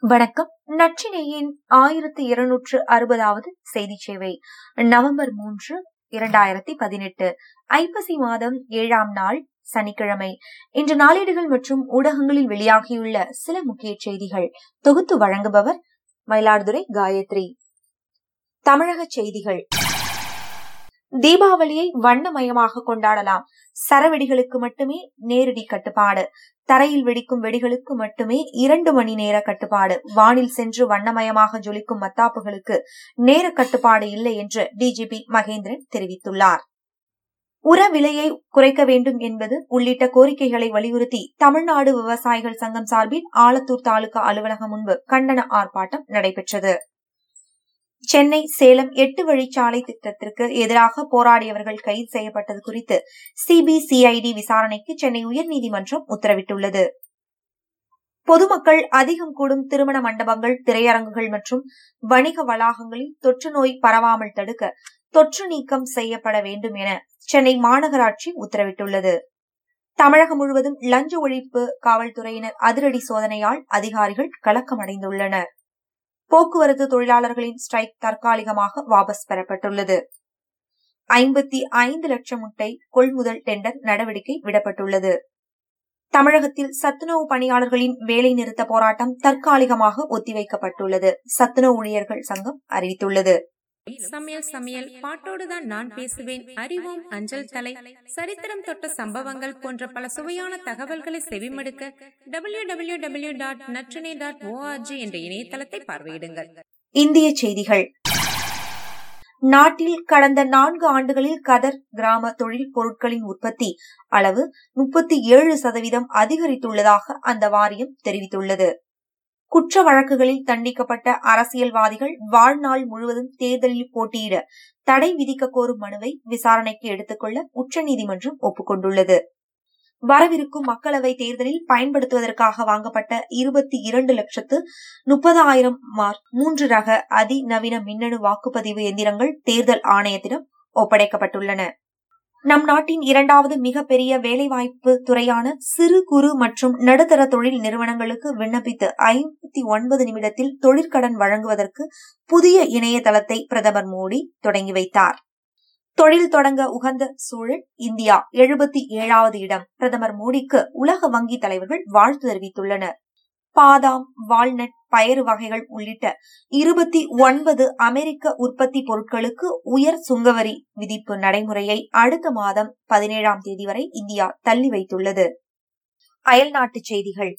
வணக்கம். நற்றினையின் ஆயிரத்தி இருநூற்று அறுபதாவது செய்தி சேவை. நவம்பர் மூன்று இரண்டாயிரத்தி பதினெட்டு. ஐப்பசி மாதம் ஏழாம் நாள் சனிக்கிழமை. இன்று நாளேடுகள் மற்றும் ஊடகங்களில் வெளியாகியுள்ள சில முக்கிய செய்திகள். தொகுத்து வழங்குபவர் மயிலாடுதுறை காயத்ரி. தமிழக செய்திகள். தீபாவளியை வண்ணமயமாக கொண்டாடலாம். சரவெடிகளுக்கு மட்டுமே நேரடி கட்டுப்பாடு. தரையில் வெடிக்கும் வெடிகளுக்கு மட்டுமே இரண்டு மணி நேர கட்டுப்பாடு. வானில் சென்று வண்ணமயமாக ஜொலிக்கும் மத்தாப்புகளுக்கு நேர கட்டுப்பாடு இல்லை என்று டிஜிபி மகேந்திரன் தெரிவித்துள்ளார். உர விலையை குறைக்க வேண்டும் என்பது உள்ளிட்ட கோரிக்கைகளை வலியுறுத்தி தமிழ்நாடு விவசாயிகள் சங்கம் சார்பில் ஆலத்தூர் தாலுகா அலுவலகம் முன்பு கண்டன ஆர்ப்பாட்டம் நடைபெற்றது. சென்னை சேலம் எட்டு வழிச்சாலை திட்டத்திற்கு எதிராக போராடியவர்கள் கைது செய்யப்பட்டது குறித்து சிபிசிஐடி விசாரணைக்கு சென்னை உயர்நீதிமன்றம் உத்தரவிட்டுள்ளது. பொதுமக்கள் அதிகம் கூடும் திருமண மண்டபங்கள் திரையரங்குகள் மற்றும் வணிக வளாகங்களில் தொற்று நோய் பரவாமல் தடுக்க தொற்று நீக்கம் செய்யப்பட வேண்டும் என சென்னை மாநகராட்சி உத்தரவிட்டுள்ளது. தமிழகம் முழுவதும் லஞ்ச ஒழிப்பு காவல்துறையினர் அதிரடி சோதனையால் அதிகாரிகள் கலக்கமடைந்துள்ளனர். போக்குவரத்து தொழிலாளர்களின் ஸ்ட்ரைக் தற்காலிகமாக வாபஸ் பெறப்பட்டுள்ளது. ஐம்பத்தி ஐந்து லட்சம் முட்டை கொள்முதல் டெண்டர் நடவடிக்கை விடப்பட்டுள்ளது. தமிழகத்தில் சத்துணவு பணியாளர்களின் வேலை நிறுத்த போராட்டம் தற்காலிகமாக ஒத்திவைக்கப்பட்டுள்ளது சத்துணவு ஊழியர்கள் சங்கம் அறிவித்துள்ளது. சமையல் சமையல் பாட்டோடுதான் நான் பேசுவேன். அறிவோம் அஞ்சல் தலை. சரித்திரம் தொட்ட சம்பவங்கள் போன்ற பல சுவையான தகவல்களை செவிமடுக்க W W W dot Natrinai dot O R G என்ற இணையதளத்தை பார்வையிடுங்கள். இந்திய செய்திகள். நாட்டில் கடந்த நான்கு ஆண்டுகளில் கதர் கிராம தொழில் பொருட்களின் உற்பத்தி அளவு முப்பத்தி ஏழு சதவீதம் அதிகரித்துள்ளதாக அந்த வாரியம் தெரிவித்துள்ளது. குற்ற வழக்குகளில் தண்டிக்கப்பட்ட அரசியல்வாதிகள் வாழ்நாள் முழுவதும் தேர்தலில் போட்டியிட தடை விதிக்க கோரும் மனுவை விசாரணைக்கு எடுத்துக்கொள்ள உச்சநீதிமன்றம் ஒப்புக்கொண்டுள்ளது. வரவிருக்கும் மக்களவை தேர்தலில் பயன்படுத்துவதற்காக வாங்கப்பட்ட இருபத்தி இரண்டு லட்சத்து முப்பதாயிரம் மார்க் மூன்று ரக அதிநவீன மின்னணு வாக்குப்பதிவு எந்திரங்கள் தேர்தல் ஆணையத்திடம் ஒப்படைக்கப்பட்டுள்ளன. நம் நாட்டின் இரண்டாவது மிகப்பெரிய வேலைவாய்ப்பு துறையான சிறு குறு மற்றும் நடுத்தர தொழில் நிறுவனங்களுக்கு விண்ணப்பித்து ஐம்பத்தி ஒன்பது நிமிடத்தில் தொழிற்கடன் வழங்குவதற்கு புதிய இணையதளத்தை பிரதமர் மோடி தொடங்கி வைத்தார். தொழில் தொடங்க உகந்த சூழல் இந்தியா எழுபத்தி ஏழாவது இடம். பிரதமர் மோடிக்கு உலக வங்கி தலைவர்கள் வாழ்த்து தெரிவித்துள்ளனர். பாதாம் வால்நட் பயறு வகைகள் உள்ளிட்ட இருபத்தி ஒன்பது அமெரிக்க உற்பத்தி பொருட்களுக்கு உயர் சுங்கவரி விதிப்பு நடைமுறையை அடுத்த மாதம் பதினேழாம் தேதி வரை இந்தியா தள்ளி வைத்துள்ளது. அயல்நாட்டுச் செய்திகள்.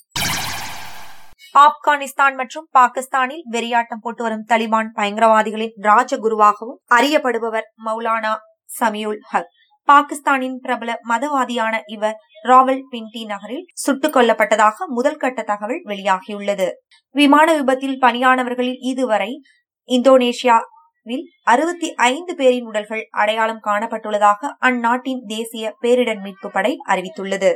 ஆப்கானிஸ்தான் மற்றும் பாகிஸ்தானில் வெறியாட்டம் போட்டு வரும் தலிபான் பயங்கரவாதிகளின் ராஜகுருவாகவும் அறியப்படுபவர் மௌலானா சமியுல் ஹக். பாகிஸ்தானின் பிரபல மதவாதியான இவர் ராவல் பிண்டி நகரில் சுட்டுக் கொல்லப்பட்டதாக முதல் கட்ட தகவல் வெளியாகியுள்ளது. விமான விபத்தில் பணியானவர்களில் இதுவரை இந்தோனேஷியாவில் அறுபத்தி ஐந்து பேரின் உடல்கள் அடையாளம் காணப்பட்டுள்ளதாக அந்நாட்டின் தேசிய பேரிடர் மீட்பு படை அறிவித்துள்ளது.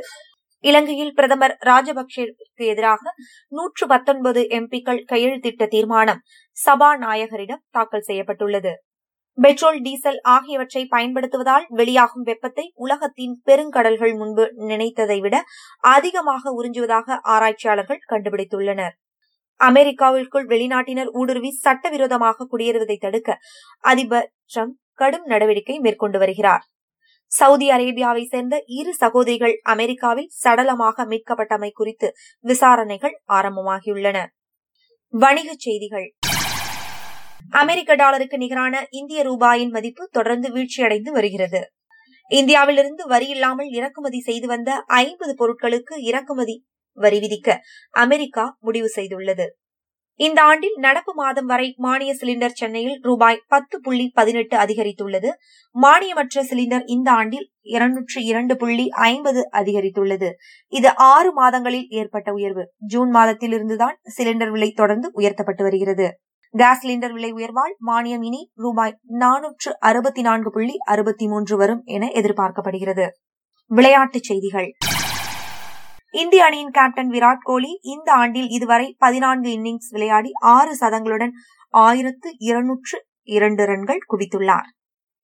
இலங்கையில் பிரதமர் ராஜபக்சேவுக்கு எதிராக நூற்று பத்தொன்பது எம்பிக்கள் கையெழுத்திட்ட தீர்மானம் சபாநாயகரிடம் தாக்கல் செய்யப்பட்டுள்ளது. பெட்ரோல் டீசல் ஆகியவற்றை பயன்படுத்துவதால் வெளியாகும் வெப்பத்தை உலகத்தின் பெருங்கடல்கள் முன்பு நினைத்ததை விட அதிகமாக உறிஞ்சுவதாக ஆராய்ச்சியாளர்கள் கண்டுபிடித்துள்ளனர். அமெரிக்காவிற்குள் வெளிநாட்டினர் ஊடுருவி சட்டவிரோதமாக குடியேறுவதை தடுக்க அதிபர் டிரம்ப் கடும் நடவடிக்கை மேற்கொண்டு வருகிறார். சவுதி அரேபியாவை சேர்ந்த இரு சகோதரிகள் அமெரிக்காவில் சடலமாக மீட்கப்பட்டமை குறித்து விசாரணைகள் ஆரம்பமாகியுள்ளன. வணிகச் செய்திகள். அமெரிக்க டாலருக்கு நிகரான இந்திய ரூபாயின் மதிப்பு தொடர்ந்து வீழ்ச்சியடைந்து வருகிறது. இந்தியாவிலிருந்து வரி இல்லாமல் இறக்குமதி செய்து வந்த ஐம்பது பொருட்களுக்கு இறக்குமதி வரி விதிக்க அமெரிக்கா முடிவு செய்துள்ளது. இந்த ஆண்டில் நடப்பு மாதம் வரை மானிய சிலிண்டர் சென்னையில் ரூபாய் பத்து புள்ளி பதினெட்டு அதிகரித்துள்ளது. மானியமற்ற சிலிண்டர் இந்த ஆண்டில் இருநூற்று இரண்டு புள்ளி ஐம்பது அதிகரித்துள்ளது. இது ஆறு மாதங்களில் ஏற்பட்ட உயர்வு. ஜூன் மாதத்தில் இருந்துதான் சிலிண்டர் விலை தொடர்ந்து உயர்த்தப்பட்டு வருகிறது. கேஸ் சிலிண்டர் விலை உயர்வால் மானியம் இனி ரூபாய் நானூற்று அறுபத்தி நான்கு புள்ளி அறுபத்தி மூன்று வரும் என எதிர்பார்க்கப்படுகிறது. விளையாட்டுச் செய்திகள். இந்திய அணியின் கேப்டன் விராட் கோலி இந்த ஆண்டில் இதுவரை பதினான்கு இன்னிங்ஸ் விளையாடி ஆறு சதங்களுடன் ஆயிரத்து இருநூற்று இரண்டு ரன்கள் குவித்துள்ளார்.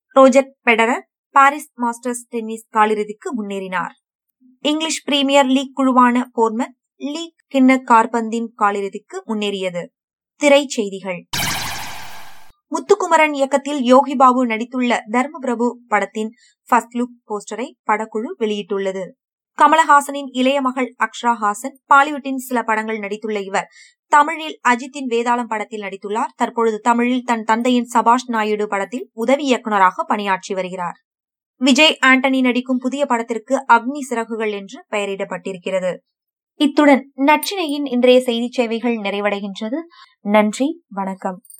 Roger Federer Paris Masters tennis காலிறுதிக்கு முன்னேறினார். இங்கிலீஷ் பிரீமியர் லீக் குழுவான போர்மன் லீக் கிண்ண கார்பந்தின் காலிறுதிக்கு முன்னேறியது. திரைச்செய்திகள். முத்துக்குமரன் இயக்கத்தில் யோகி பாபு நடித்துள்ள தர்மபிரபு படத்தின் ஃபர்ஸ்ட் லுக் போஸ்டரை படக்குழு வெளியிட்டுள்ளது. கமலஹாசனின் இளைய மகள் அக்ஷரா ஹாசன் பாலிவுட்டின் சில படங்கள் நடித்துள்ள இவர் தமிழில் அஜித்தின் வேதாளம் படத்தில் நடித்துள்ளார். தற்பொழுது தமிழில் தன் தந்தையின் சபாஷ் நாயுடு படத்தில் உதவி இயக்குநராக பணியாற்றி வருகிறார். விஜய் ஆண்டனி நடிக்கும் புதிய படத்திற்கு அக்னி சிறகுகள் என்று பெயரிடப்பட்டிருக்கிறது. இத்துடன் நச்சினையின் இன்றைய செய்தி சேவைகள் நிறைவடைகின்றது. நன்றி வணக்கம்.